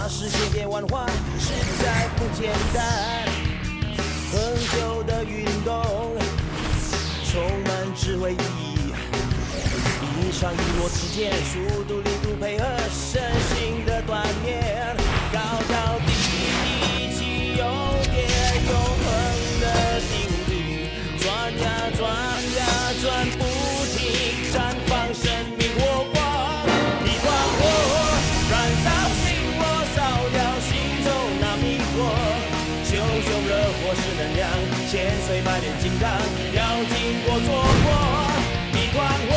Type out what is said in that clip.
间，花式千变万化，实在不简单。恒久的运动，充满智慧意义。一上一落之间，速度、力度配合，身心的锻炼，高高低低，起有点永恒的定律，转呀转呀转不熊熊烈火是能量，千锤百炼金刚，要经过错过，你光。